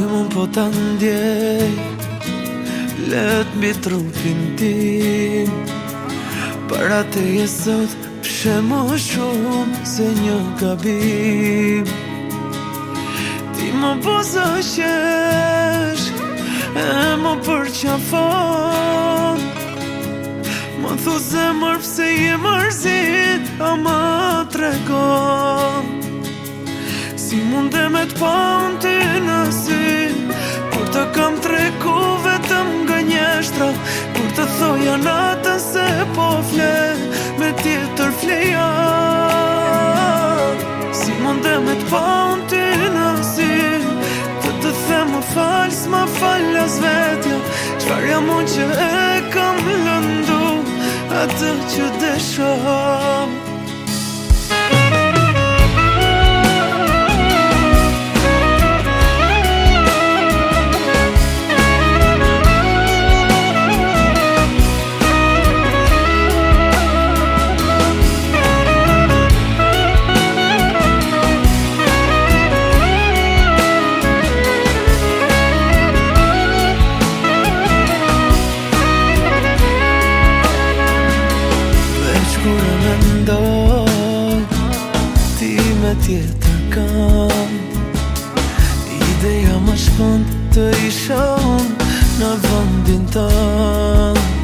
mund po të ndjej Let mi trupin tim Para të jesot Pshe më shumë Se një gabim Ti më posa shesh E më përqafon Më thu se mërë pëse je mërzit A më tregon Si mund dhe me të pa në ty të kam treku vetëm nga njështra Kur të thoja natën se po fle Me tjetër fleja Si mund dhe me pa unë ti në si Të të the më falës, më falës vetja Qarja mund që e kam lëndu Atë që dëshohë më Ti me tjetër kam Ideja më shpënd të isha unë Në vëndin tanë